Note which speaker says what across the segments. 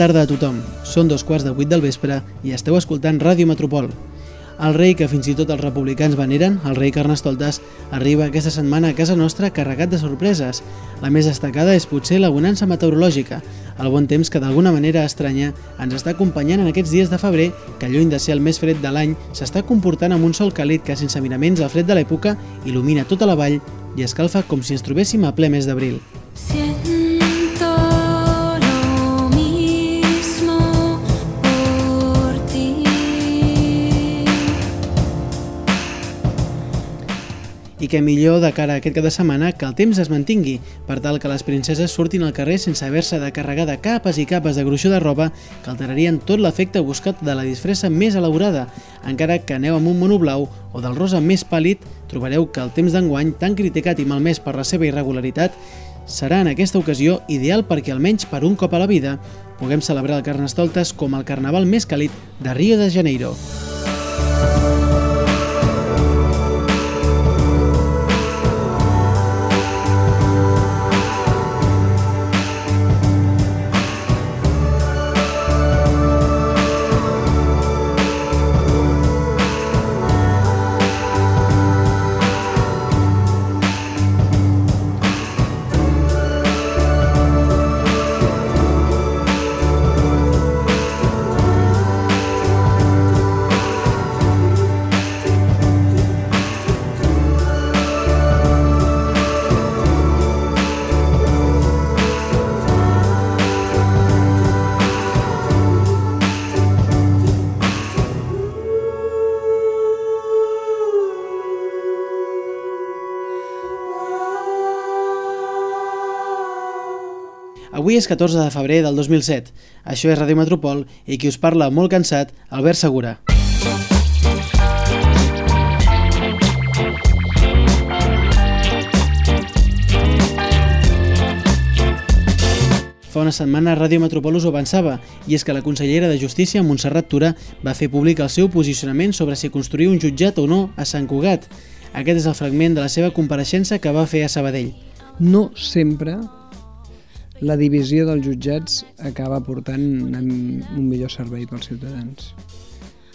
Speaker 1: Tarda a tothom. Són dos quarts de vuit del vespre i esteu escoltant Ràdio Metropol. El rei que fins i tot els republicans veneren, el rei Carnestoltes, arriba aquesta setmana a casa nostra carregat de sorpreses. La més destacada és potser la bonança meteorològica, el bon temps que d'alguna manera estranya ens està acompanyant en aquests dies de febrer que lluny de ser el més fred de l'any s'està comportant amb un sol càlid que sense miraments al fred de l'època il·lumina tota la vall i escalfa com si ens trobéssim a ple mes d'abril.
Speaker 2: Siento
Speaker 1: I que millor de cara a aquest cap de setmana que el temps es mantingui, per tal que les princeses surtin al carrer sense haver-se de carregar de capes i capes de gruixó de roba que alterarien tot l'efecte buscat de la disfressa més elaborada. Encara que aneu amb un mono blau o del rosa més pàl·lid, trobareu que el temps d'enguany, tan criticat i malmès per la seva irregularitat, serà en aquesta ocasió ideal perquè almenys per un cop a la vida puguem celebrar el Carnestoltes com el carnaval més càlid de Rio de Janeiro. Avui és 14 de febrer del 2007. Això és Ràdio Metropol i qui us parla molt cansat, Albert Segura. Fa una setmana Ràdio Metropol us ho avançava, i és que la consellera de Justícia, Montserrat Tura, va fer públic el seu posicionament sobre si construir un jutjat o no a Sant Cugat. Aquest és el fragment de la seva compareixença que va fer a Sabadell.
Speaker 3: no sempre la divisió dels jutjats acaba portant un millor servei pels ciutadans.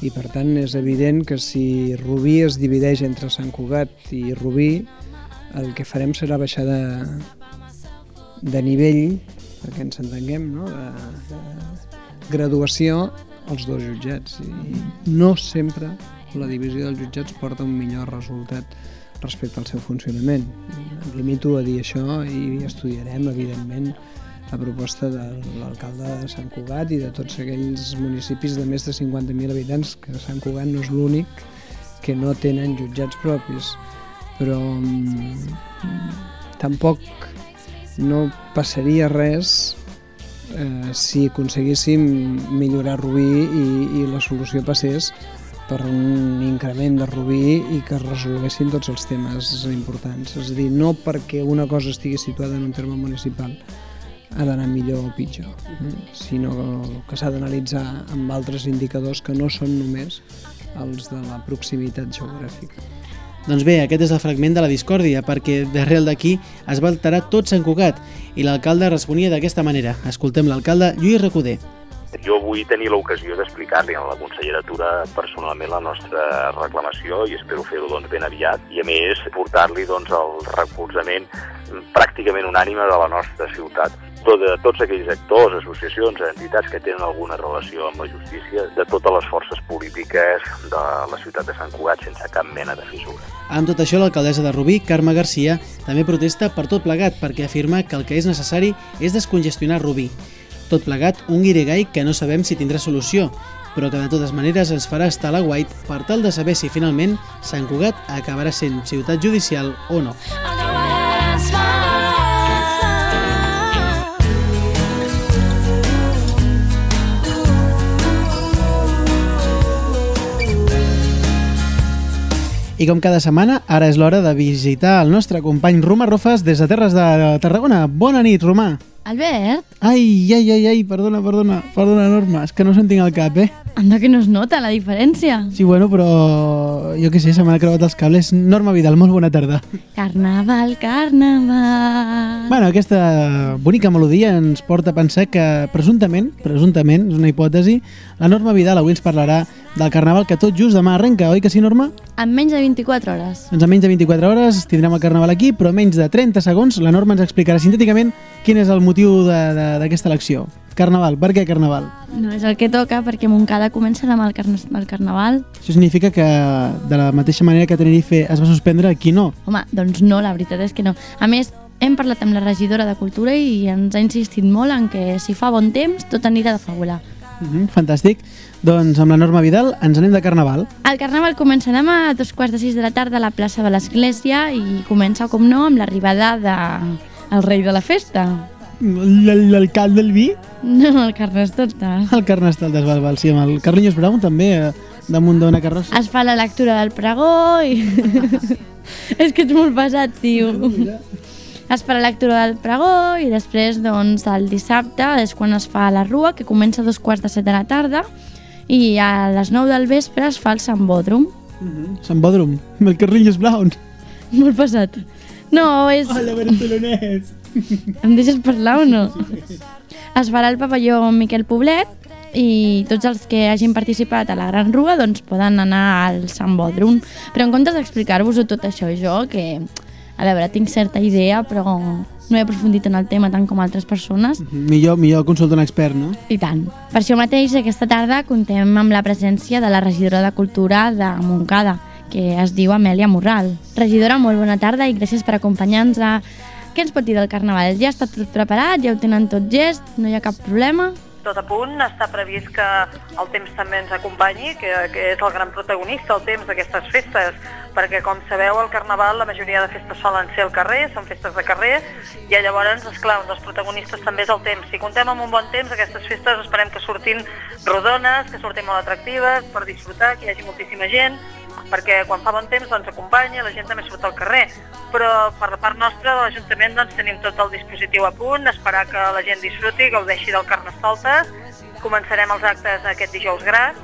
Speaker 3: I per tant és evident que si Rubí es divideix entre Sant Cugat i Rubí, el que farem serà baixar de, de nivell, perquè ens entenguem, no? de, de graduació als dos jutjats. I no sempre la divisió dels jutjats porta un millor resultat respecte al seu funcionament. Em limito a dir això i estudiarem, evidentment, la proposta de l'alcalde de Sant Cugat i de tots aquells municipis de més de 50.000 habitants, que Sant Cugat no és l'únic que no tenen jutjats propis. Però mm, tampoc no passaria res eh, si aconseguíssim millorar Rubí i, i la solució passés per un increment de Rubí i que es resolguessin tots els temes importants. És a dir, no perquè una cosa estigui situada en un terme municipal ha d'anar millor o pitjor, mm, sinó que s'ha d'analitzar amb altres indicadors que no són només els de la proximitat geogràfica.
Speaker 1: Doncs bé, aquest és el fragment de la discòrdia, perquè d'arrel d'aquí es va alterar tot Sant Cugat i l'alcalde responia d'aquesta manera. Escoltem l'alcalde Lluís Recoder.
Speaker 4: Jo vull tenir l'ocasió d'explicar-li a la consellera Tura personalment la nostra reclamació i espero fer-ho doncs, ben aviat i a més portar-li doncs, el recolzament pràcticament unànime de la nostra ciutat tot, de tots aquells actors, associacions, entitats que tenen alguna relació amb la justícia, de totes les forces polítiques de la ciutat de Sant Cugat sense cap mena de fissura.
Speaker 1: Amb tot això, l'alcaldessa de Rubí, Carme Garcia, també protesta per tot plegat perquè afirma que el que és necessari és descongestionar Rubí. Tot plegat, un guiregai que no sabem si tindrà solució, però que de totes maneres ens farà estar a la guait per tal de saber si finalment Sant Cugat acabarà sent ciutat judicial o no.
Speaker 2: I
Speaker 1: com cada setmana, ara és l'hora de visitar el nostre company Romà Rofes des de Terres de Tarragona. Bona nit, Romà.
Speaker 5: Albert,
Speaker 1: Ai, ai, ai, ai, perdona, perdona, perdona, Norma, és que no se'n tinc al cap, eh?
Speaker 5: anda que no es nota la diferència.
Speaker 1: Sí, bueno, però jo què sé, se m'han creuat els cables. Norma Vidal, molt bona tarda.
Speaker 5: Carnaval, carnaval...
Speaker 1: Bueno, aquesta bonica melodia ens porta a pensar que presumptament, presumptament, és una hipòtesi, la Norma Vidal avui ens parlarà del carnaval que tot just demà arrenca, oi que sí, Norma?
Speaker 5: En menys de 24 hores.
Speaker 1: Doncs en menys de 24 hores tindrem el carnaval aquí, però en menys de 30 segons la Norma ens explicarà sintèticament quin és el motiu de- d'aquesta elecció. Carnaval, per què carnaval?
Speaker 5: No és el que toca perquè Montcada comença demà el, carna el carnaval.
Speaker 1: Això significa que de la mateixa manera que Tenerife es va suspendre, aquí no.
Speaker 5: Home, doncs no, la veritat és que no. A més, hem parlat amb la regidora de Cultura i ens ha insistit molt en que si fa bon temps tot anirà de faula.
Speaker 1: Uh -huh, fantàstic. Doncs amb la Norma Vidal ens anem de carnaval.
Speaker 5: El carnaval comença demà a dos quarts de sis de la tarda a la plaça de l'Església i comença, com no, amb l'arribada de el rei de la festa.
Speaker 1: L'alcalde del vi?
Speaker 5: No, el Carnestoltes.
Speaker 1: El Carnestoltes, val, val, sí, amb el Carlinhos Brown també, eh, damunt d'una carrossa.
Speaker 5: Es fa la lectura del pregó i... és que ets molt pesat, tio. Es fa la lectura del pregó i després, doncs, el dissabte és quan es fa la rua, que comença a dos quarts de set de la tarda, i a les 9 del vespre es fa el Sant Bòdrom.
Speaker 1: Uh -huh. Sant Bòdrom, amb el Carlinhos Brown.
Speaker 5: Molt pesat. No, és...
Speaker 1: Hola, barcelonès.
Speaker 5: Em deixes parlar o no? Es farà al pavelló Miquel Poblet i tots els que hagin participat a la Gran Rua doncs poden anar al Sant Bòdrom. Però en comptes d'explicar-vos-ho tot això jo, que a veure, tinc certa idea però no he aprofundit en el tema tant com altres persones,
Speaker 1: Millor, millor consultar un expert, no?
Speaker 5: i tant. Per això mateix, aquesta tarda contem amb la presència de la regidora de Cultura de Montcada, que es diu Amèlia Morral. Regidora, molt bona tarda i gràcies per acompanyar-nos a... Què ens pot dir del Carnaval? Ja està tot preparat? Ja ho tenen tot gest? No hi ha cap problema?
Speaker 6: tot a punt, està previst que el temps també ens acompanyi, que, que és el gran protagonista, el temps d'aquestes festes, perquè com sabeu el Carnaval, la majoria de festes solen ser al carrer, són festes de carrer, i llavors, esclar, un dels protagonistes també és el temps. Si contem amb un bon temps, aquestes festes esperem que surtin rodones, que surtin molt atractives, per disfrutar, que hi hagi moltíssima gent, perquè quan fa bon temps doncs acompanya, la gent també surt al carrer. Però per la part nostra de l'Ajuntament doncs tenim tot el dispositiu a punt, esperar que la gent disfruti, gaudeixi del Carnestoltes. Començarem els actes aquest dijous gras,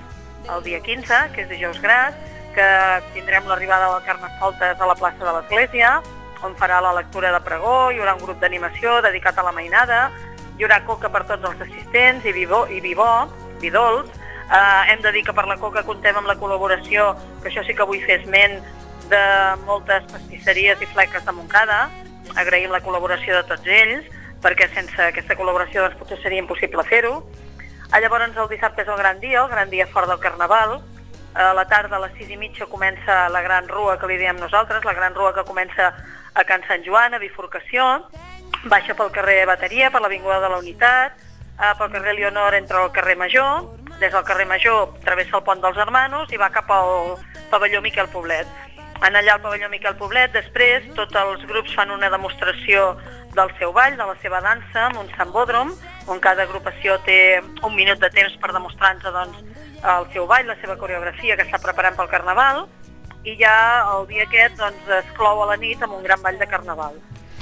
Speaker 6: el dia 15, que és dijous gras, que tindrem l'arribada del Carnestoltes a la plaça de l'Església, on farà la lectura de pregó, hi haurà un grup d'animació dedicat a la mainada, hi haurà coca per tots els assistents i vivó, i vivó, vidols, Eh, hem de dir que per la coca contem amb la col·laboració, que això sí que vull fer esment, de moltes pastisseries i fleques de Montcada. Agraïm la col·laboració de tots ells, perquè sense aquesta col·laboració doncs, potser seria impossible fer-ho. Ah, llavors el dissabte és el gran dia, el gran dia fort del Carnaval. A la tarda, a les sis i mitja, comença la gran rua que li diem nosaltres, la gran rua que comença a Can Sant Joan, a Bifurcació, baixa pel carrer Bateria, per l'Avinguda de la Unitat, eh, pel carrer Leonor entre el carrer Major, des del carrer Major travessa el pont dels Hermanos i va cap al pavelló Miquel Poblet. En allà al pavelló Miquel Poblet, després, tots els grups fan una demostració del seu ball, de la seva dansa, amb un sambòdrom, on cada agrupació té un minut de temps per demostrar-nos doncs, el seu ball, la seva coreografia que està preparant pel Carnaval, i ja el dia aquest doncs, es clou a la nit amb un gran ball de Carnaval.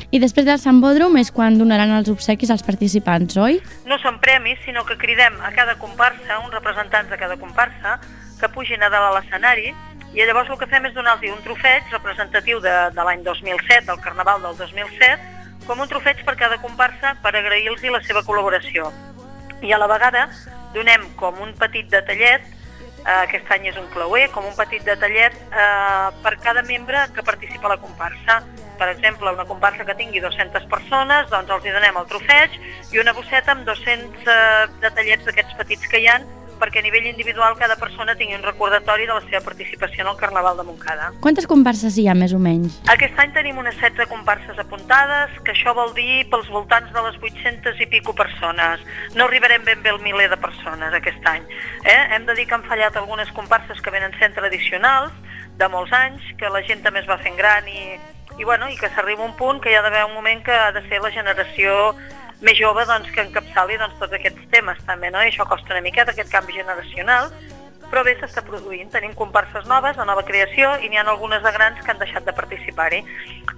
Speaker 5: I després del Sant Bòdrom és quan donaran els obsequis als participants, oi?
Speaker 6: no són premis, sinó que cridem a cada comparsa, uns representants de cada comparsa, que pugin a dalt a l'escenari, i llavors el que fem és donar-los un trofeig representatiu de, de l'any 2007, del Carnaval del 2007, com un trofeig per cada comparsa per agrair-los la seva col·laboració. I a la vegada donem com un petit detallet, eh, aquest any és un clauer, com un petit detallet eh, per cada membre que participa a la comparsa. Per exemple, una comparsa que tingui 200 persones, doncs els hi donem el trofeig i una bosseta amb 200 eh, detallets d'aquests petits que hi han perquè a nivell individual cada persona tingui un recordatori de la seva participació en el Carnaval de Montcada.
Speaker 5: Quantes comparses hi ha, més o menys?
Speaker 6: Aquest any tenim unes 16 comparses apuntades, que això vol dir pels voltants de les 800 i pico persones. No arribarem ben bé al miler de persones aquest any. Eh? Hem de dir que han fallat algunes comparses que venen sent tradicionals, de molts anys, que la gent també es va fent gran i, i, bueno, i que s'arriba un punt que hi ha d'haver un moment que ha de ser la generació més jove doncs, que encapçali doncs, tots aquests temes també, no? i això costa una miqueta, aquest canvi generacional, però bé, s'està produint. Tenim comparses noves, de nova creació, i n'hi ha algunes de grans que han deixat de participar-hi.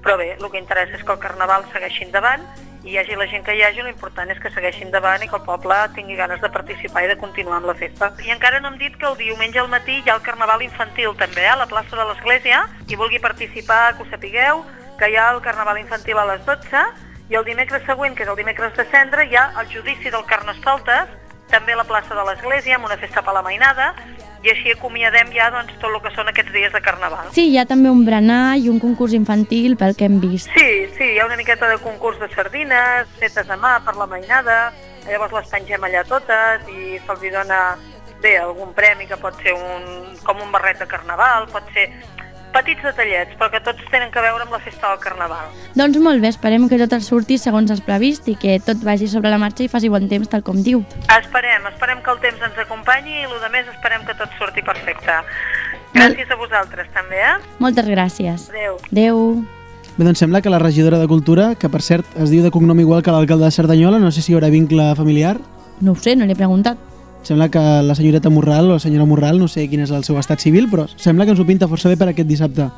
Speaker 6: Però bé, el que interessa és que el Carnaval segueixi endavant i hi hagi la gent que hi hagi, l'important és que segueixi endavant i que el poble tingui ganes de participar i de continuar amb la festa. I encara no hem dit que el diumenge al matí hi ha el Carnaval infantil també, a la plaça de l'Església. Qui vulgui participar, que ho sapigueu, que hi ha el Carnaval infantil a les 12 i el dimecres següent, que és el dimecres de cendre, hi ha el judici del Carnestoltes, també a la plaça de l'Església, amb una festa palamainada, i així acomiadem ja doncs, tot el que són aquests dies de Carnaval.
Speaker 5: Sí, hi ha també un berenar i un concurs infantil pel que hem vist.
Speaker 6: Sí, sí, hi ha una miqueta de concurs de sardines, fetes a mà per la mainada, llavors les pengem allà totes i se'ls dona bé, algun premi que pot ser un, com un barret de carnaval, pot ser petits detallets, però que tots tenen que veure amb la festa del carnaval.
Speaker 5: Doncs molt bé, esperem que tot el surti segons el previst i que tot vagi sobre la marxa i faci bon temps tal com diu.
Speaker 6: Esperem, esperem que el temps ens acompanyi i el més esperem que tot surti perfecte. Gràcies a vosaltres també, eh?
Speaker 5: Moltes gràcies.
Speaker 6: Adéu.
Speaker 5: Adéu.
Speaker 1: Bé, doncs sembla que la regidora de Cultura, que per cert es diu de cognom igual que l'alcalde de Cerdanyola, no sé si hi haurà vincle familiar,
Speaker 5: No ho sé, no li he preguntat.
Speaker 1: Sembla que la senyoreta Morral o la senyora Morral, no sé quin és el seu estat civil, però sembla que ens ho pinta força bé per aquest dissabte.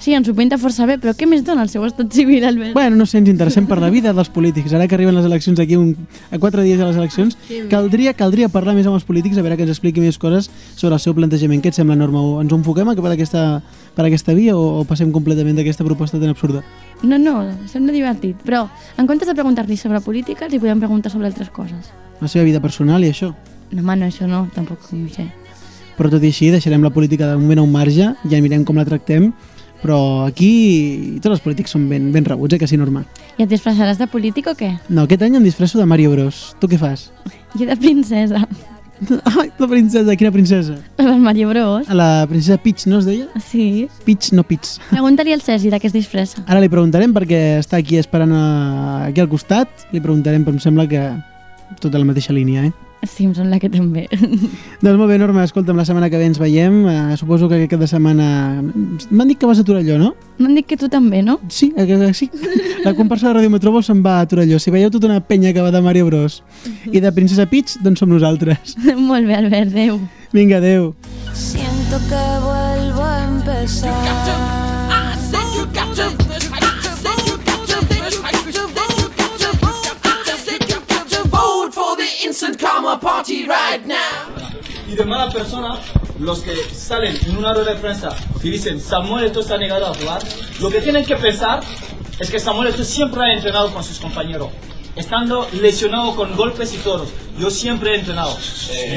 Speaker 5: Sí, ens ho pinta força bé, però què més dona el seu estat civil, Albert?
Speaker 1: Bueno, no sé, ens interessem per la vida dels polítics. Ara que arriben les eleccions aquí un, a quatre dies de les eleccions, caldria, caldria parlar més amb els polítics, a veure que ens expliqui més coses sobre el seu plantejament. Què et sembla, Norma? O Ens enfoquem a per aquesta, per aquesta via o, o passem completament d'aquesta proposta tan absurda?
Speaker 5: No, no, sembla divertit. Però, en comptes de preguntar-li sobre política, li podem preguntar sobre altres coses.
Speaker 1: La seva vida personal i això.
Speaker 5: No, home, no, això no, tampoc ho sé.
Speaker 1: Però tot i així deixarem la política de moment a un marge, ja mirem com la tractem, però aquí tots els polítics són ben, ben rebuts, eh, que sí, Norma?
Speaker 5: I et disfressaràs de polític o què?
Speaker 1: No, aquest any em disfresso de Mario Bros. Tu què fas?
Speaker 5: Jo de princesa.
Speaker 1: Ai, la princesa, quina princesa?
Speaker 5: La del Mario Bros.
Speaker 1: A la princesa Peach, no es deia?
Speaker 5: Sí.
Speaker 1: Peach, no Peach.
Speaker 5: Pregunta-li al Sergi de què es disfressa.
Speaker 1: Ara li preguntarem perquè està aquí esperant a, aquí al costat, li preguntarem, però em sembla que tota la mateixa línia, eh?
Speaker 5: Sí, em sembla que també.
Speaker 1: Doncs molt bé, Norma, escolta'm, la setmana que ve ens veiem. Uh, suposo que aquest cap de setmana... M'han dit que vas a Torelló, no?
Speaker 5: M'han dit que tu també, no?
Speaker 1: Sí, eh, que sí. La comparsa de Ràdio Metròpol se'n va a Torelló. Si veieu tota una penya que va de Mario Bros i de Princesa Peach, doncs som nosaltres.
Speaker 5: Molt bé, Albert, adéu.
Speaker 1: Vinga, adeu.
Speaker 2: Siento que vuelvo a empezar.
Speaker 7: Party right now.
Speaker 8: y de mala persona, los que salen en una rueda de prensa y dicen Samuel Eto'o está negado a jugar, lo que tienen que pensar es que Samuel Eto'o siempre ha entrenado con sus compañeros. Estando lesionado con golpes y toros, yo siempre he entrenado.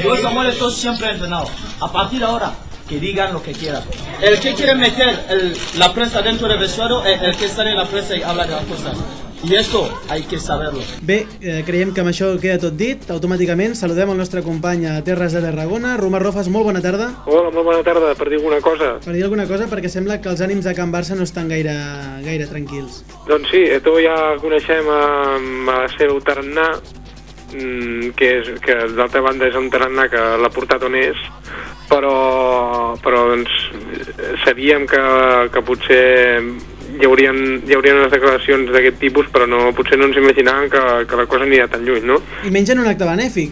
Speaker 8: Yo Samuel Eto'o siempre he entrenado. A partir de ahora, que digan lo que quieran. El que quiere meter el- la prensa dentro del vestuario es el que sale en la prensa y habla de las cosas. Y esto hay que saberlo.
Speaker 1: Bé, eh, creiem que amb això queda tot dit. Automàticament saludem el nostre company a Terres de Tarragona. Romà Rofes, molt bona tarda.
Speaker 9: Hola, molt bona tarda. Per dir alguna cosa,
Speaker 1: Per dir alguna cosa, perquè sembla que els ànims de Can Barça no estan gaire, gaire tranquils.
Speaker 9: doncs sí, Eto ja coneixem amb el seu tarannà, mm, que, és, que d'altra banda és un tarannà que l'ha portat on és, però, però doncs, sabíem que, que potser hi haurien, hi haurien unes declaracions d'aquest tipus, però no, potser no ens imaginàvem que, que la cosa anirà tan lluny, no?
Speaker 1: I mengen un acte benèfic,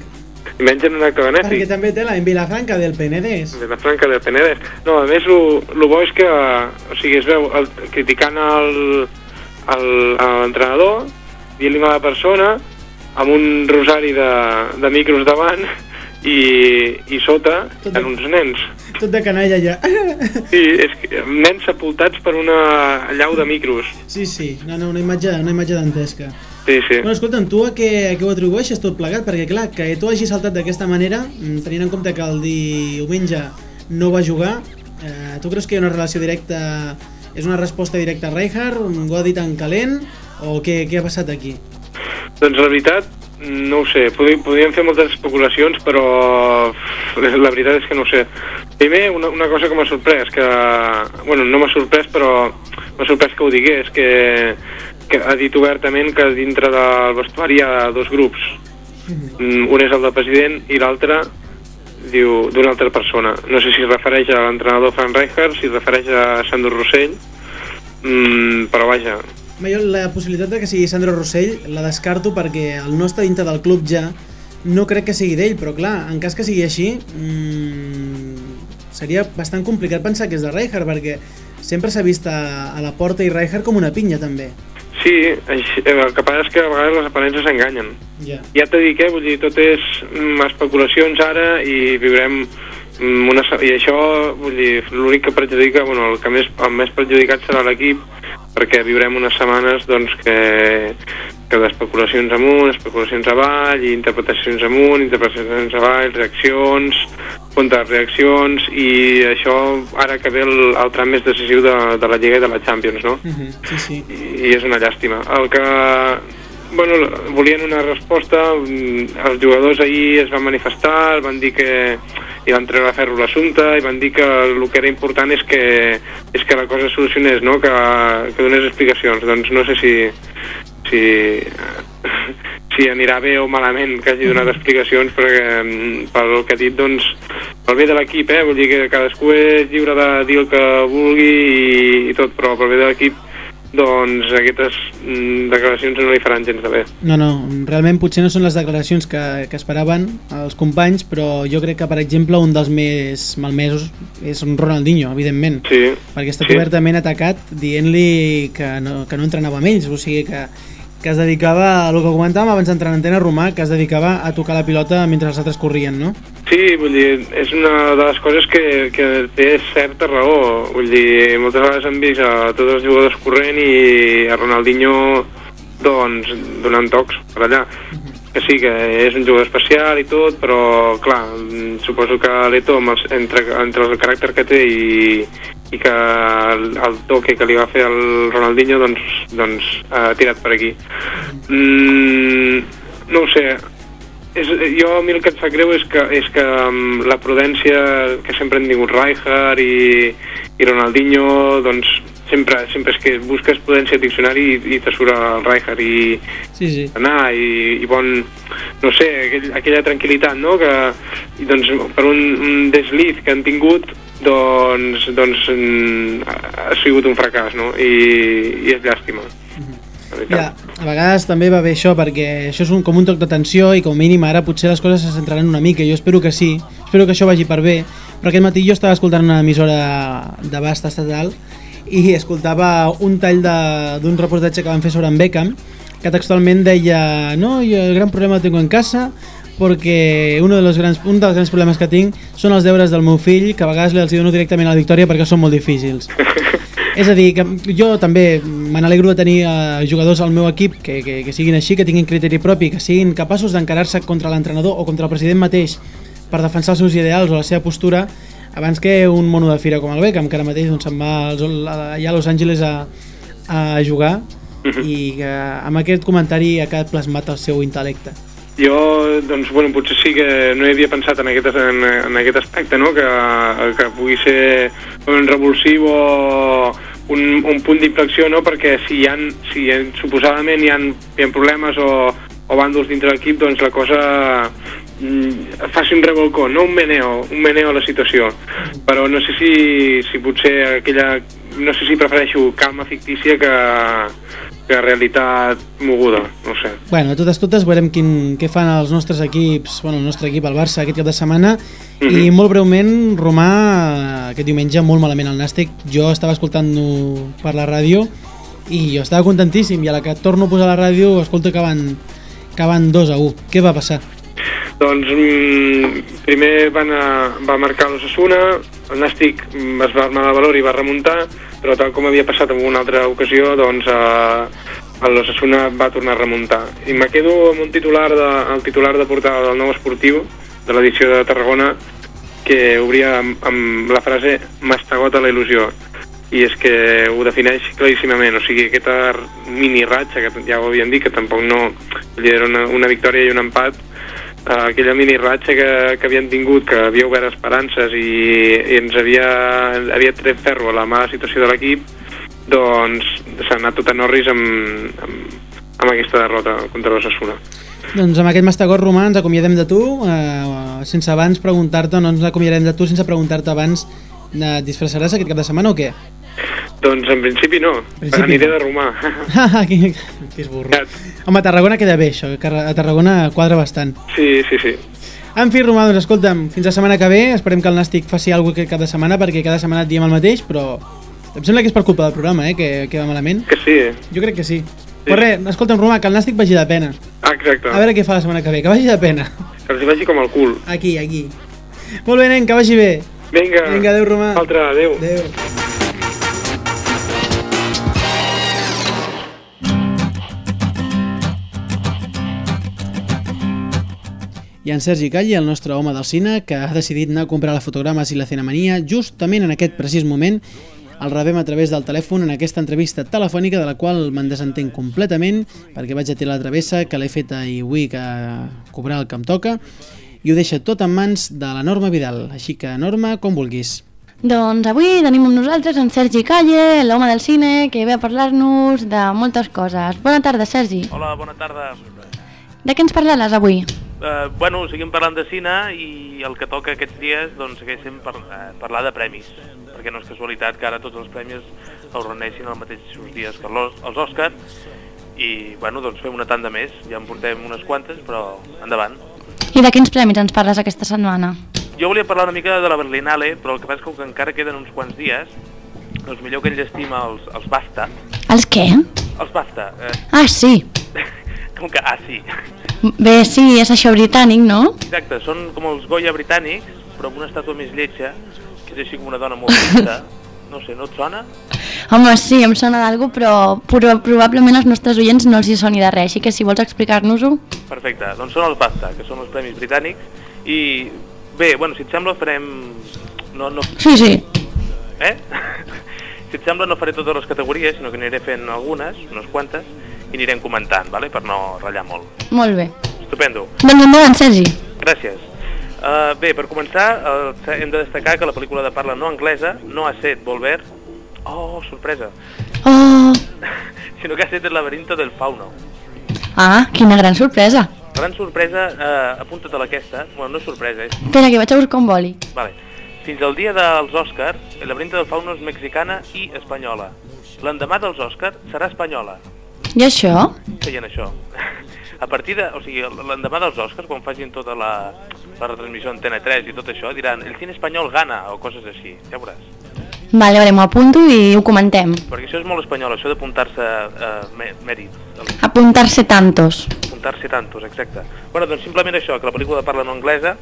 Speaker 9: I mengen un acte
Speaker 1: perquè
Speaker 9: benèfic.
Speaker 1: també té la en Vilafranca del Penedès.
Speaker 9: de la Franca del Penedès. No, a més, el bo és que, o sigui, es veu el, criticant l'entrenador, dient-li mala persona, amb un rosari de, de micros davant i, i sota
Speaker 1: Tot
Speaker 9: en
Speaker 1: de-
Speaker 9: uns nens.
Speaker 1: Tot de canalla ja.
Speaker 9: Sí, és que, nens sepultats per una llau de micros.
Speaker 1: Sí, sí, no, no, una imatge, una imatge dantesca.
Speaker 9: Sí, sí.
Speaker 1: Bueno, escolta'm, tu a què, a què ho atribueixes tot plegat? Perquè, clar, que tu hagis saltat d'aquesta manera, mm, tenint en compte que el diumenge no va jugar, eh, tu creus que hi ha una relació directa, és una resposta directa a Rijkaard, un Godi tan calent, o què, què ha passat aquí?
Speaker 9: Doncs la veritat, no ho sé. Podríem, fer moltes especulacions, però la veritat és que no ho sé. Primer, una, una cosa que m'ha sorprès, que... Bueno, no m'ha sorprès, però m'ha sorprès que ho digués, que, que ha dit obertament que dintre del vestuari hi ha dos grups. Mm, Un és el del president i l'altre diu d'una altra persona. No sé si es refereix a l'entrenador Frank Rijkaard, si es refereix a Sandro Rossell, mm, però vaja,
Speaker 1: jo la possibilitat de que sigui Sandro Rossell la descarto perquè el no està dintre del club ja no crec que sigui d'ell, però clar, en cas que sigui així, mmm, seria bastant complicat pensar que és de Rijkaard, perquè sempre s'ha vist a, a la porta i Rijkaard com una pinya, també.
Speaker 9: Sí, així, eh, el que passa és que a vegades les aparences enganyen.
Speaker 1: Ja.
Speaker 9: Ja t'he dit que, vull dir, tot és mm, especulacions ara i viurem mm, una, i això, vull dir, l'únic que perjudica, bueno, el que més, el més perjudicat serà l'equip, perquè viurem unes setmanes, doncs, que, que d'especulacions amunt, especulacions avall, i interpretacions amunt, interpretacions avall, reaccions, contrarreaccions, i això ara que ve el, el tram més decisiu de, de la Lliga i de la Champions, no?
Speaker 1: Uh -huh. Sí, sí.
Speaker 9: i és una llàstima. El que bueno, volien una resposta, els jugadors ahir es van manifestar, van dir que i van treure a ferro l'assumpte i van dir que el que era important és que, és que la cosa es solucionés, no? que, que donés explicacions. Doncs no sé si, si, si anirà bé o malament que hagi donat explicacions, perquè mm, pel que ha dit, doncs, pel bé de l'equip, eh? vull dir que cadascú és lliure de dir el que vulgui i, i tot, però pel bé de l'equip doncs aquestes mm, declaracions no li faran gens de bé.
Speaker 1: No, no, realment potser no són les declaracions que, que esperaven els companys, però jo crec que, per exemple, un dels més malmesos és un Ronaldinho, evidentment,
Speaker 9: Sí,
Speaker 1: perquè està
Speaker 9: sí.
Speaker 1: obertament atacat dient-li que, no, que no entrenava amb ells, o sigui que, que es dedicava, a el que comentàvem abans d'entrar en antena, Romà, que es dedicava a tocar la pilota mentre els altres corrien, no?
Speaker 9: Sí, vull dir, és una de les coses que, que té certa raó. Vull dir, moltes vegades hem vist a tots els jugadors corrent i a Ronaldinho doncs, donant tocs per allà. Que sí, que és un jugador especial i tot, però clar, mm, suposo que l'Eto, entre, entre el caràcter que té i, i que el, el toque que li va fer el Ronaldinho, doncs, doncs ha tirat per aquí. Mm, no ho sé, és, jo a mi el que em sap greu és que, és que um, la prudència que sempre han tingut Rijkaard i, i Ronaldinho, doncs sempre, sempre és que busques prudència diccionari i, i te surt el Rijkaard i
Speaker 1: Sí, sí.
Speaker 9: anar i, i bon, no sé, aquell, aquella tranquil·litat, no?, que i doncs, per un, un desliz que han tingut doncs, doncs mm, ha, sigut un fracàs, no?, i, i és llàstima. veritat.
Speaker 1: Ja, a vegades també va bé això perquè això és un, com un toc d'atenció i com a mínim ara potser les coses se centraran una mica, jo espero que sí, espero que això vagi per bé, però aquest matí jo estava escoltant una emissora d'abast estatal i escoltava un tall de- d'un reportatge que van fer sobre en Beckham que textualment deia no, yo el gran problema lo tengo en casa perquè uno de los grans, un dels grans problemes que tinc són els deures del meu fill que a vegades els dono directament a la victòria perquè són molt difícils. És a dir, que jo també me n'alegro de tenir eh, jugadors al meu equip que, que, que siguin així, que tinguin criteri propi, que siguin capaços d'encarar-se contra l'entrenador o contra el president mateix per defensar els seus ideals o la seva postura abans que un mono de fira com el Beckham, que ara mateix doncs, se'n va als, allà a Los Angeles a, a jugar i que amb aquest comentari ha quedat plasmat el seu intel·lecte.
Speaker 9: Jo, doncs, bueno, potser sí que no hi havia pensat en aquest, en, en aquest aspecte, no?, que, que pugui ser un revulsiu o un, un punt d'inflexió, no?, perquè si, hi ha, si hi ha, suposadament hi ha, hi ha problemes o, o bàndols dintre l'equip, doncs la cosa faci un revolcó, no un meneo, un meneo a la situació. Però no sé si, si potser aquella... No sé si prefereixo calma fictícia que, que realitat moguda, no sé.
Speaker 1: Bueno, de totes totes veurem quin, què fan els nostres equips, bueno, el nostre equip, el Barça, aquest cap de setmana, i molt breument, Romà, aquest diumenge, molt malament el Nàstic, jo estava escoltant-ho per la ràdio i jo estava contentíssim, i a la que torno a posar la ràdio, escolto que van, que van 2 a 1. Què va passar?
Speaker 9: Doncs mm, primer van a, va marcar l'Ossassuna, el Nàstic mm, es va armar de valor i va remuntar, però tal com havia passat en una altra ocasió, doncs eh, l'Ossassuna va tornar a remuntar. I me quedo amb un titular de, el titular de portada del nou esportiu, de l'edició de Tarragona, que obria amb, amb la frase «M'estagota la il·lusió». I és que ho defineix claríssimament, o sigui, aquesta mini ratxa, que ja ho havien dit, que tampoc no... Era una, una victòria i un empat, aquella mini ratxa que, que havien tingut, que havia obert esperances i, i ens havia, havia tret ferro a la mala situació de l'equip, doncs s'ha anat tot a Norris amb, amb, amb aquesta derrota contra l'Ossassuna.
Speaker 1: Doncs amb aquest mastegor romà ens acomiadem de tu, eh, sense abans preguntar-te, no ens acomiadarem de tu sense preguntar-te abans, eh, disfressaràs aquest cap de setmana o què?
Speaker 9: Doncs en principi no,
Speaker 1: principi
Speaker 9: aniré
Speaker 1: no.
Speaker 9: de romà.
Speaker 1: que, que és burro. Home, a Tarragona queda bé això, a Tarragona quadra bastant.
Speaker 9: Sí, sí, sí.
Speaker 1: En fi, Romà, doncs escolta'm, fins la setmana que ve, esperem que el Nàstic faci alguna cosa cada setmana, perquè cada setmana et diem el mateix, però em sembla que és per culpa del programa, eh, que, que va malament.
Speaker 9: Que sí, eh?
Speaker 1: Jo crec que sí. sí. Però res, escolta'm, Romà, que el Nàstic vagi de pena.
Speaker 9: Ah, exacte.
Speaker 1: A veure què fa la setmana que ve, que vagi de pena.
Speaker 9: Que els vagi com el cul.
Speaker 1: Aquí, aquí. Molt bé, nen, que vagi bé.
Speaker 9: Vinga.
Speaker 1: Vinga, adeu, Romà.
Speaker 9: Altre, adeu.
Speaker 1: Adeu. I en Sergi Calle, el nostre home del cine, que ha decidit anar a comprar la fotogrames i la cinemania justament en aquest precís moment. El rebem a través del telèfon en aquesta entrevista telefònica de la qual me'n desentenc completament perquè vaig a tirar la travessa que l'he feta i vull que cobrar el que em toca i ho deixa tot en mans de la Norma Vidal. Així que, Norma, com vulguis.
Speaker 5: Doncs avui tenim amb nosaltres en Sergi Calle, l'home del cine, que ve a parlar-nos de moltes coses. Bona tarda, Sergi.
Speaker 10: Hola, bona tarda.
Speaker 5: De què ens parlaràs avui?
Speaker 10: Uh, bueno, seguim parlant de cine i el que toca aquests dies doncs segueixen per, uh, parlar de premis perquè no és casualitat que ara tots els premis els reuneixin els mateixos dies que els, els Oscars i bueno, doncs fem una tanda més, ja en portem unes quantes però endavant.
Speaker 5: I de quins premis ens parles aquesta setmana?
Speaker 10: Jo volia parlar una mica de la Berlinale, però el que passa és que encara queden uns quants dies, doncs millor que enllestim els, els BAFTA.
Speaker 5: Els què?
Speaker 10: Els BAFTA. Eh,
Speaker 5: Ah, sí.
Speaker 10: com que, ah, sí.
Speaker 5: Bé, sí, és això britànic, no?
Speaker 10: Exacte, són com els Goya britànics, però amb una estàtua més lletja, que és així com una dona molt petita. No sé, no et sona?
Speaker 5: Home, sí, em sona d'algú, però pro probablement als nostres oients no els hi soni de res, així que si vols explicar-nos-ho...
Speaker 10: Perfecte, doncs són els BAFTA, que són els premis britànics, i bé, bueno, si et sembla farem... No, no...
Speaker 5: Sí, sí.
Speaker 10: Eh? si et sembla no faré totes les categories, sinó que aniré fent algunes, unes quantes, i anirem comentant, vale? per no ratllar molt.
Speaker 5: Molt bé.
Speaker 10: Estupendo.
Speaker 5: Doncs endavant, Sergi.
Speaker 10: Gràcies. Uh, bé, per començar, uh, hem de destacar que la pel·lícula de parla no anglesa no ha set Volver, oh, sorpresa,
Speaker 5: Oh,
Speaker 10: sinó que ha set El laberinto del fauno.
Speaker 5: ah, quina gran sorpresa.
Speaker 10: Gran sorpresa, uh, apunta-te-la aquesta, bueno, no és sorpresa, és...
Speaker 5: Espera, que vaig a buscar un boli.
Speaker 10: Vale. Fins al dia dels Oscars, El laberinto del fauno és mexicana i espanyola. L'endemà dels Oscars serà espanyola.
Speaker 5: I això?
Speaker 10: feien això. A partir de, o sigui, l'endemà dels Oscars, quan facin tota la, la retransmissió Antena 3 i tot això, diran el cine espanyol gana o coses així, ja veuràs.
Speaker 5: Vale, vale, m'ho apunto i ho comentem.
Speaker 10: Perquè això és molt espanyol, això d'apuntar-se uh, mèrits,
Speaker 5: Apuntar-se tantos.
Speaker 10: apuntar-se tantos, exacte. Bueno, doncs simplement això, que la pel·lícula parla no anglesa,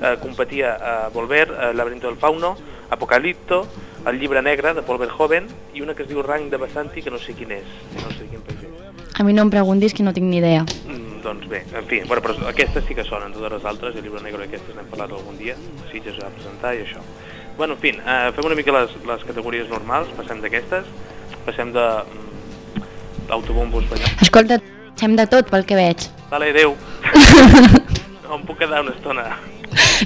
Speaker 10: eh, competia a Volver, El laberinto del fauno, Apocalipto, El llibre negre de Paul Verhoeven i una que es diu Rang de Basanti, que no sé quin és, no sé quin país.
Speaker 5: A mi no em preguntis que no tinc ni idea.
Speaker 10: Mm, doncs bé, en fi, bueno, però aquestes sí que sonen, totes les altres, el llibre negre aquestes n'hem parlat algun dia, sí, ja es va presentar i això. Bueno, en fi, eh, fem una mica les, les categories normals, passem d'aquestes, passem de mm, l'autobombo espanyol.
Speaker 5: Escolta, fem de tot pel que veig.
Speaker 10: Vale, adeu. no, em puc quedar una estona.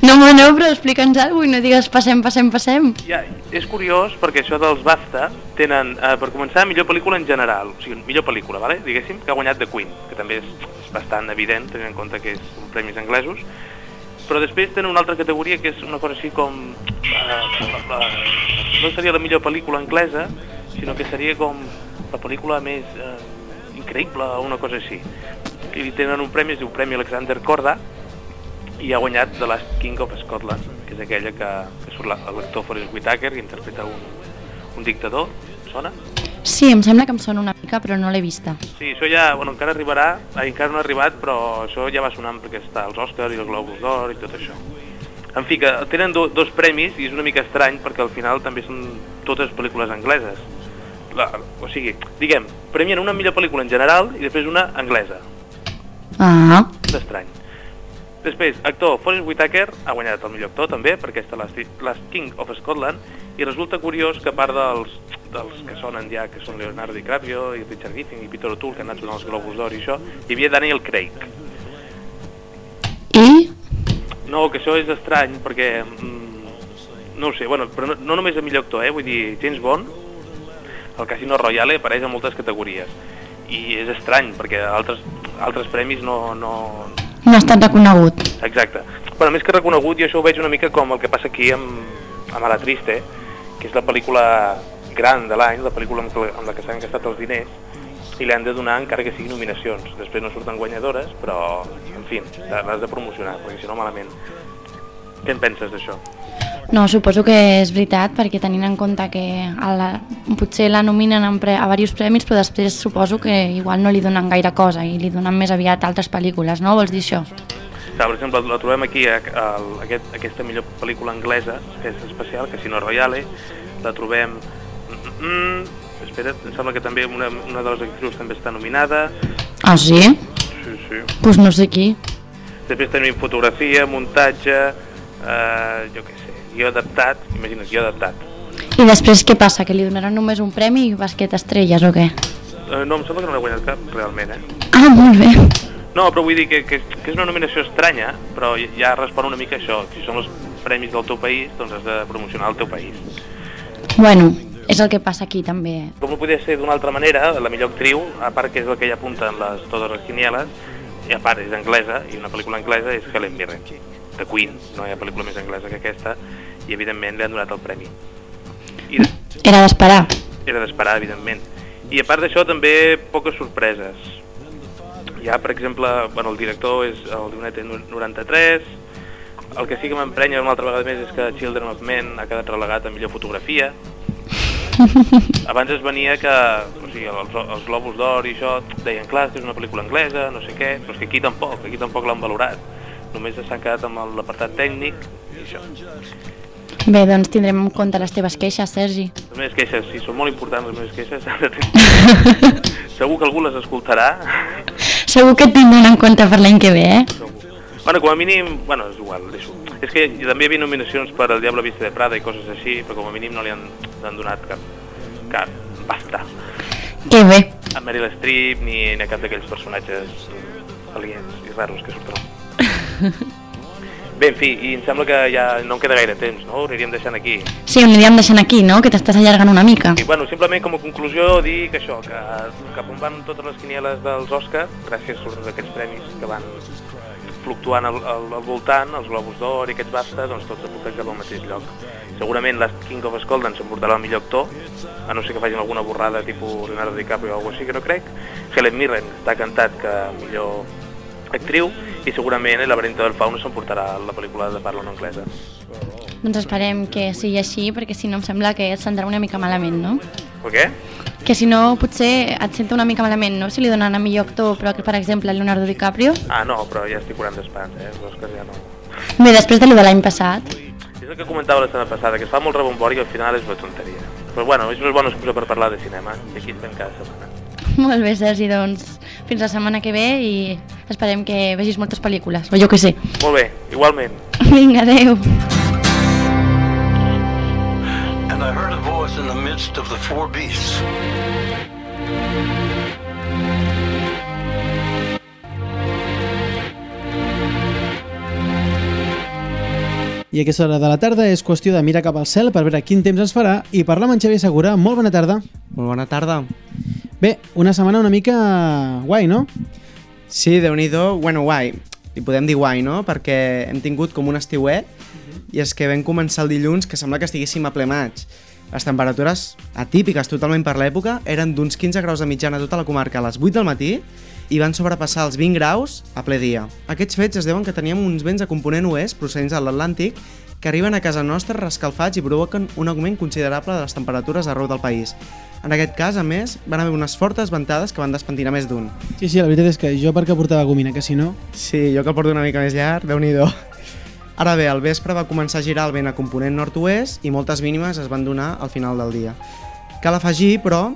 Speaker 5: No, home, no, però explica'ns alguna cosa i no digues passem, passem, passem.
Speaker 10: Ja, és curiós perquè això dels BAFTA tenen, eh, per començar, millor pel·lícula en general, o sigui, millor pel·lícula, vale? diguéssim, que ha guanyat The Queen, que també és, és bastant evident, tenint en compte que són premis anglesos, però després tenen una altra categoria que és una cosa així com... Eh, no seria la millor pel·lícula anglesa, sinó que seria com la pel·lícula més eh, increïble o una cosa així. I tenen un premi, es diu Premi Alexander Korda, i ha guanyat The Last King of Scotland, que és aquella que, que surt la- l'actor Forrest Whitaker i interpreta un, un dictador, sona?
Speaker 5: Sí, em sembla que em sona una mica, però no l'he vista.
Speaker 10: Sí, això ja, bueno, encara arribarà, encara no ha arribat, però això ja va sonant perquè està als Oscars i el Globus d'Or i tot això. En fi, que tenen do, dos premis i és una mica estrany perquè al final també són totes pel·lícules angleses. La, o sigui, diguem, premien una millor pel·lícula en general i després una anglesa.
Speaker 5: Ah,
Speaker 10: És estrany. Després, actor, Forrest Whitaker ha guanyat el millor actor també, per aquesta Last, King of Scotland, i resulta curiós que a part dels, dels que sonen ja, que són Leonardo DiCaprio i Richard Gifting i Peter O'Toole, que han anat donant els Globus d'Or i això, hi havia Daniel Craig.
Speaker 5: I?
Speaker 10: No, que això és estrany, perquè... Mm, no ho sé, bueno, però no, no només el millor actor, eh? Vull dir, James Bond, el Casino Royale apareix en moltes categories. I és estrany, perquè altres, altres premis no, no,
Speaker 5: no ha estat reconegut.
Speaker 10: Exacte. Bueno, més que reconegut, jo això ho veig una mica com el que passa aquí amb, amb La Triste, que és la pel·lícula gran de l'any, la pel·lícula amb, amb la que s'han gastat els diners, i li han de donar encara que siguin nominacions. Després no surten guanyadores, però, en fi, l'has de promocionar, perquè si no malament. Què en penses d'això?
Speaker 5: No, suposo que és veritat, perquè tenint en compte que a la, potser la nominen en pre, a diversos premis, però després suposo que igual no li donen gaire cosa i li donen més aviat altres pel·lícules, no? Vols dir això?
Speaker 10: Clar, per exemple, la trobem aquí, a, a, a aquest, aquesta millor pel·lícula anglesa, que és especial, Casino Royale, la trobem... Mm, mm, espera, em sembla que també una, una de les actrius també està nominada.
Speaker 5: Ah, sí?
Speaker 10: Sí, sí.
Speaker 5: Doncs pues no sé qui.
Speaker 10: Després tenim fotografia, muntatge, eh, jo què sé, guió adaptat, imagina't, guió adaptat.
Speaker 5: I després què passa? Que li donaran només un premi i basquet estrelles o què?
Speaker 10: Eh, no, em sembla que no n'ha guanyat cap, realment, eh?
Speaker 5: Ah, molt bé.
Speaker 10: No, però vull dir que, que, que és una nominació estranya, però ja respon una mica a això. Si són els premis del teu país, doncs has de promocionar el teu país.
Speaker 5: Bueno, és el que passa aquí també.
Speaker 10: Com no podia ser d'una altra manera, la millor actriu, a part que és el que ja apunten les, totes les quinieles, i a part és anglesa, i una pel·lícula anglesa és Helen Mirren, de Queen, no hi ha pel·lícula més anglesa que aquesta, i evidentment li han donat el premi. I de...
Speaker 5: Era d'esperar.
Speaker 10: Era d'esperar, evidentment. I a part d'això també poques sorpreses. Hi ha, per exemple, bueno, el director és el Dionet 93, el que sí que m'emprenya una altra vegada més és que Children of Men ha quedat relegat a millor fotografia, abans es venia que o sigui, els, els Globus d'Or i això deien, clar, que és una pel·lícula anglesa, no sé què, però és que aquí tampoc, aquí tampoc l'han valorat. Només s'han quedat amb l'apartat tècnic i això.
Speaker 5: Bé, doncs tindrem en compte les teves queixes, Sergi.
Speaker 10: Les meves queixes, sí, són molt importants les meves queixes. Segur que algú les escoltarà.
Speaker 5: Segur que et tindran en compte per l'any que ve, eh?
Speaker 10: Bueno, com a mínim, bueno, és igual, deixo. És que també hi havia nominacions per El Diablo Vista de Prada i coses així, però com a mínim no li han, han donat cap, cap pasta.
Speaker 5: Que bé.
Speaker 10: A Meryl Streep ni, ni a cap d'aquells personatges aliens i raros que surten. Bé, en fi, i em sembla que ja no em queda gaire temps, no? Ho aniríem deixant aquí.
Speaker 5: Sí, ho aniríem deixant aquí, no? Que t'estàs allargant una mica.
Speaker 10: I bueno, simplement com a conclusió dir que això, que cap on van totes les quinieles dels Oscar, gràcies a aquests premis que van fluctuant al, al, al voltant, els Globus d'Or i aquests BAFTA, doncs tots apunten cap al mateix lloc. Segurament la King of Scotland s'emportarà el millor actor, a no ser que facin alguna borrada tipus Leonardo DiCaprio o alguna així, que no crec. Helen Mirren està cantat que millor actriu i segurament El laberinto del fauno s'emportarà la pel·lícula de parla no anglesa.
Speaker 5: Doncs esperem que sigui així, perquè si no em sembla que et sentarà una mica malament, no?
Speaker 10: Per què?
Speaker 5: Que si no, potser et senta una mica malament, no? Si li donen a millor actor, però que, per exemple, Leonardo DiCaprio...
Speaker 10: Ah, no, però ja estic curant d'espants, eh? Els Oscars ja no...
Speaker 5: Bé, després de lo de l'any passat...
Speaker 10: És el que comentava la setmana passada, que es fa molt rebombori i al final és una tonteria. Però bueno, és una bona excusa per parlar de cinema, i aquí estem cada setmana.
Speaker 5: Molt bé, Sergi, doncs fins la setmana que ve i esperem que vegis moltes pel·lícules, o jo que sé.
Speaker 10: Molt bé, igualment.
Speaker 5: Vinga, adeu.
Speaker 11: And I heard a voice in the midst of the four beasts.
Speaker 1: I a aquesta hora de la tarda és qüestió de mirar cap al cel per veure quin temps ens farà i parlar amb en Xavier Segura. Molt bona tarda.
Speaker 12: Molt bona tarda.
Speaker 1: Bé, una setmana una mica guai, no?
Speaker 12: Sí, déu nhi bueno, guai. Li podem dir guai, no? Perquè hem tingut com un estiuet i és que vam començar el dilluns que sembla que estiguéssim a ple maig. Les temperatures atípiques totalment per l'època eren d'uns 15 graus de mitjana a tota la comarca a les 8 del matí i van sobrepassar els 20 graus a ple dia. Aquests fets es deuen que teníem uns vents de component oest procedents de l'Atlàntic que arriben a casa nostra rescalfats i provoquen un augment considerable de les temperatures arreu del país. En aquest cas, a més, van haver unes fortes ventades que van despentinar més d'un.
Speaker 1: Sí, sí, la veritat és que jo perquè portava gomina, que si no...
Speaker 12: Sí, jo que porto una mica més llarg, déu nhi Ara bé, al vespre va començar a girar el vent a component nord-oest i moltes mínimes es van donar al final del dia. Cal afegir, però,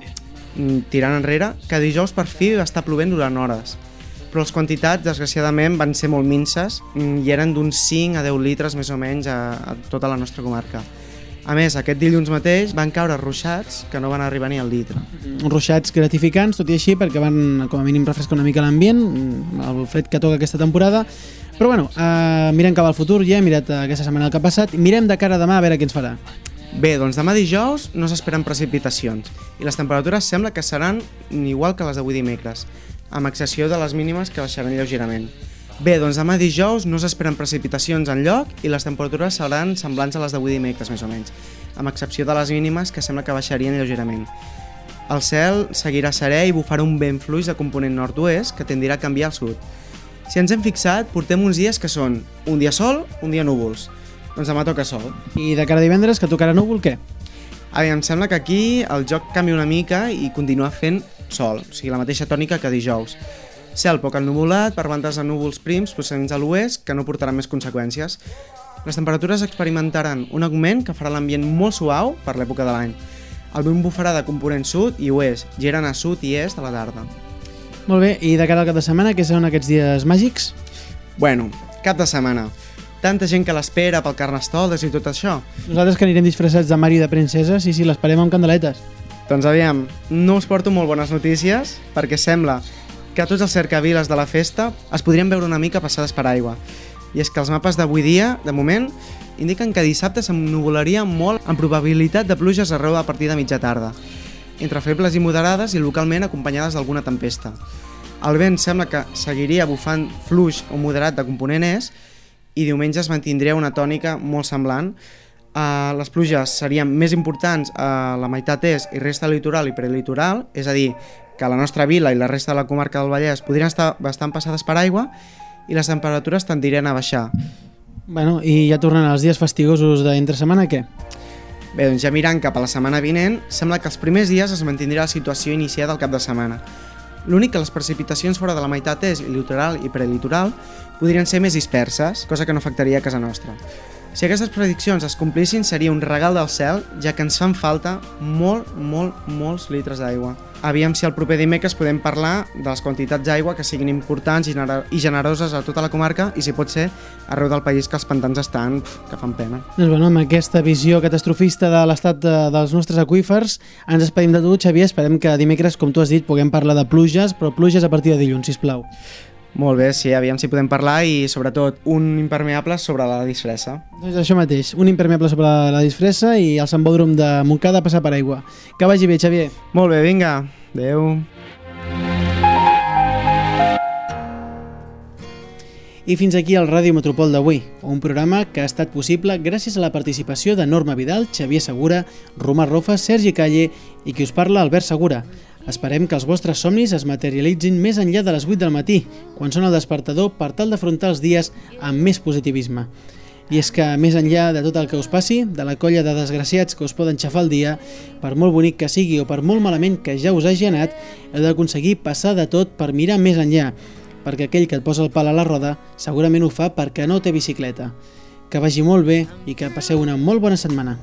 Speaker 12: mm, tirant enrere, que dijous per fi va estar plovent durant hores. Però les quantitats, desgraciadament, van ser molt minces mm, i eren d'uns 5 a 10 litres més o menys a, a tota la nostra comarca. A més, aquest dilluns mateix van caure ruixats que no van arribar ni al litre.
Speaker 1: Uns ruixats gratificants, tot i així, perquè van com a mínim refrescar una mica l'ambient, el fred que toca aquesta temporada. Però bueno, uh, mirem cap al futur, ja hem mirat aquesta setmana el que ha passat, i mirem de cara a demà a veure què ens farà.
Speaker 12: Bé, doncs demà dijous no s'esperen precipitacions i les temperatures sembla que seran igual que les d'avui dimecres, amb excepció de les mínimes que baixaran lleugerament. Bé, doncs demà dijous no s'esperen precipitacions en lloc i les temperatures seran semblants a les d'avui dimecres, més o menys, amb excepció de les mínimes que sembla que baixarien lleugerament. El cel seguirà serè i bufarà un vent fluix de component nord-oest que tendirà a canviar al sud. Si ens hem fixat, portem uns dies que són un dia sol, un dia núvols. Doncs demà toca sol.
Speaker 1: I de cara a divendres, que tocarà núvol, què?
Speaker 12: A veure, em sembla que aquí el joc canvia una mica i continua fent sol, o sigui, la mateixa tònica que dijous. Cel poc ennuvolat, per bandes de núvols prims procedents a l'oest que no portaran més conseqüències. Les temperatures experimentaran un augment que farà l'ambient molt suau per l'època de l'any. El vent bufarà de component sud i oest, girant a sud i est a la tarda.
Speaker 1: Molt bé, i de cara al cap de setmana, què seran aquests dies màgics?
Speaker 12: Bueno, cap de setmana. Tanta gent que l'espera pel carnestoles i tot això.
Speaker 1: Nosaltres que anirem disfressats de Mari de princesa, sí, sí, l'esperem amb candeletes.
Speaker 12: Doncs aviam, no us porto molt bones notícies, perquè sembla que tots els cercaviles de la festa es podrien veure una mica passades per aigua. I és que els mapes d'avui dia, de moment, indiquen que dissabte s'ennuvolaria molt amb probabilitat de pluges arreu a partir de mitja tarda, entre febles i moderades i localment acompanyades d'alguna tempesta. El vent sembla que seguiria bufant fluix o moderat de component est i diumenge es mantindria una tònica molt semblant. Uh, les pluges serien més importants a la meitat est i resta litoral i prelitoral, és a dir, que la nostra vila i la resta de la comarca del Vallès podrien estar bastant passades per aigua i les temperatures tendirien a baixar.
Speaker 1: Bueno, i ja tornant als dies fastigosos d'entre setmana, què?
Speaker 12: Bé, doncs ja mirant cap a la setmana vinent, sembla que els primers dies es mantindrà la situació iniciada al cap de setmana. L'únic que les precipitacions fora de la meitat est, litoral i prelitoral podrien ser més disperses, cosa que no afectaria a casa nostra. Si aquestes prediccions es complissin, seria un regal del cel, ja que ens fan falta molt, molt, molts litres d'aigua. Aviam si el proper dimecres podem parlar de les quantitats d'aigua que siguin importants i generoses a tota la comarca i, si pot ser, arreu del país que els pantans estan pf, que fan pena.
Speaker 1: Doncs bueno, amb aquesta visió catastrofista de l'estat de, dels nostres aquífers, ens despedim de tu, Xavier. Esperem que dimecres, com tu has dit, puguem parlar de pluges, però pluges a partir de dilluns, sisplau.
Speaker 12: Molt bé, sí, aviam si podem parlar i, sobretot, un impermeable sobre la disfressa.
Speaker 1: Doncs això mateix, un impermeable sobre la disfressa i el sambòdrom de Montcada passar per aigua. Que vagi bé, Xavier.
Speaker 12: Molt bé, vinga. Adéu.
Speaker 1: I fins aquí el Ràdio Metropol d'avui, un programa que ha estat possible gràcies a la participació de Norma Vidal, Xavier Segura, Romà Rofa, Sergi Calle i qui us parla, Albert Segura. Esperem que els vostres somnis es materialitzin més enllà de les 8 del matí, quan sona el despertador per tal d'afrontar els dies amb més positivisme. I és que, més enllà de tot el que us passi, de la colla de desgraciats que us poden xafar el dia, per molt bonic que sigui o per molt malament que ja us hagi anat, heu d'aconseguir passar de tot per mirar més enllà, perquè aquell que et posa el pal a la roda segurament ho fa perquè no té bicicleta. Que vagi molt bé i que passeu una molt bona setmana.